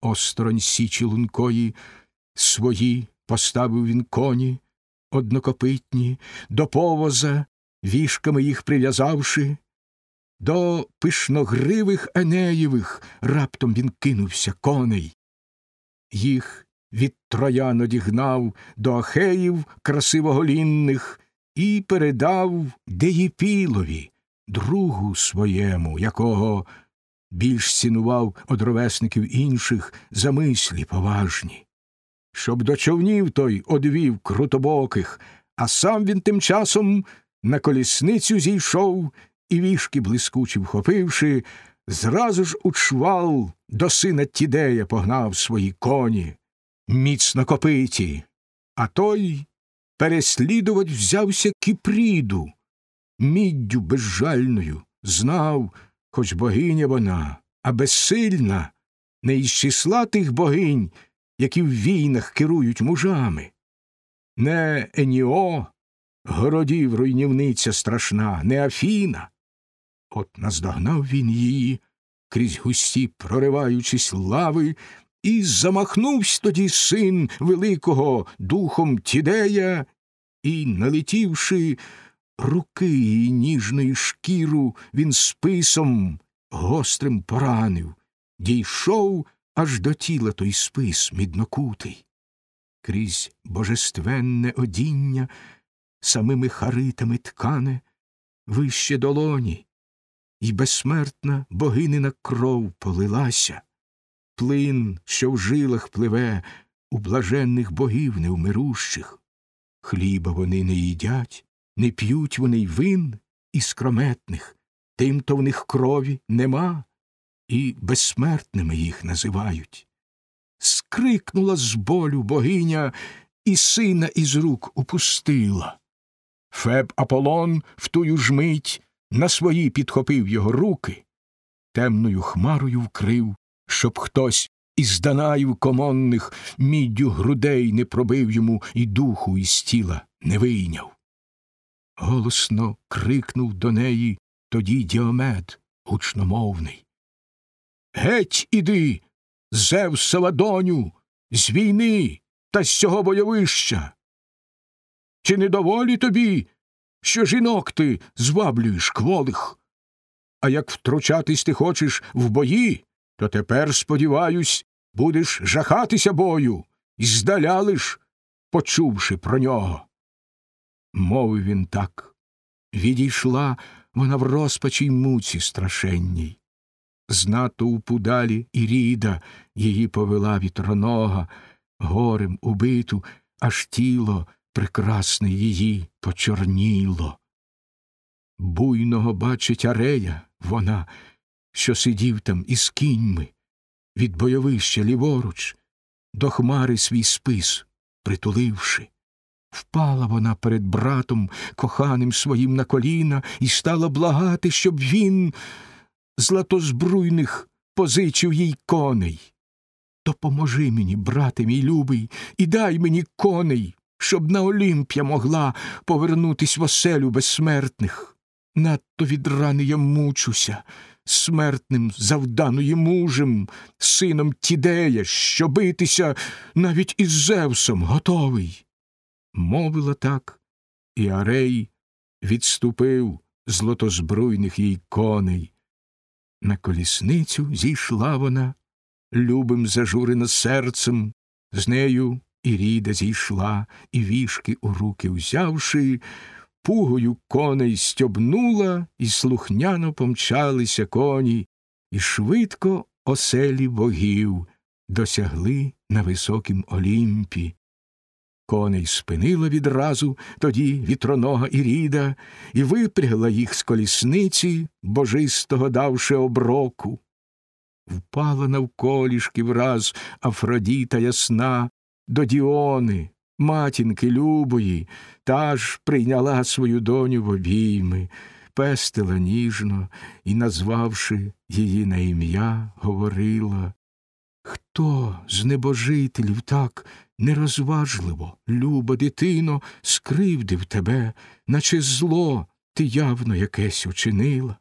осторонь січі лункої, свої поставив він коні, однокопитні, до повоза, вішками їх прив'язавши, до пишногривих Енеєвих раптом він кинувся коней. Їх від троян одігнав до Ахеїв красивоголінних і передав Деєпілові, другу своєму, якого більш цінував од ровесників інших за мислі поважні. Щоб до човнів той одвів крутобоких, а сам він тим часом на колісницю зійшов і вішки блискучі вхопивши, зразу ж у чвал до сина Тідея погнав свої коні, міцно копиті, а той переслідувать взявся Кіпріду, міддю безжальною, знав, хоч богиня вона, а безсильна, не із числа тих богинь, які в війнах керують мужами. Не Еніо, городів руйнівниця страшна, не Афіна. От наздогнав він її, крізь густі прориваючись лави, і замахнувся тоді син великого духом Тідея, і, налетівши руки її ніжної шкіру, він списом гострим поранив, дійшов аж до тіла той спис міднокутий. Крізь божественне одіння самими харитами ткане, вище долоні, і безсмертна богинина кров полилася плин, що в жилах пливе у блаженних богів невмирущих. Хліба вони не їдять, не п'ють вони й вин і скрометних, тим то в них крові нема, і безсмертними їх називають. Скрикнула з болю богиня і сина із рук упустила. Феб Аполлон в тую ж мить на свої підхопив його руки, темною хмарою вкрив щоб хтось із данаїв комонних міддю грудей не пробив йому і духу із тіла не вийняв. Голосно крикнув до неї тоді діомед гучномовний. Геть іди, Зевсова доню, з війни та з цього бойовища. Чи не доволі тобі, що жінок ти зваблюєш кволих? А як втручатись ти хочеш в бої, то тепер, сподіваюсь, будеш жахатися бою і здаля лиш, почувши про нього. Мовив він так. Відійшла вона в розпачі й муці страшенній. З натовпу далі і ріда її повела вітронога, горем убиту, аж тіло прекрасне її почорніло. Буйного бачить арея вона, що сидів там із кіньми, від бойовища ліворуч, до хмари свій спис притуливши. Впала вона перед братом, коханим своїм на коліна, і стала благати, щоб він златозбруйних позичив їй коней. Допоможи мені, брате мій любий, і дай мені коней, щоб на Олімп'я могла повернутись в оселю безсмертних. Надто від рани я мучуся, смертним завданої мужем, сином Тідея, що битися навіть із Зевсом готовий. Мовила так, і Арей відступив злотозбруйних їй коней. На колісницю зійшла вона, любим зажурена серцем, з нею і ріда зійшла, і вішки у руки взявши, пугою коней стьобнула, і слухняно помчалися коні, і швидко оселі богів досягли на високім Олімпі. Коней спинила відразу тоді вітронога Іріда, і випрягла їх з колісниці, божистого давши оброку. Впала навколішки враз Афродіта ясна до Діони, матінки любої, та ж прийняла свою доню в обійми, пестила ніжно і, назвавши її на ім'я, говорила Хто з небожителів так нерозважливо, люба дитино, скривдив тебе, наче зло ти явно якесь учинила?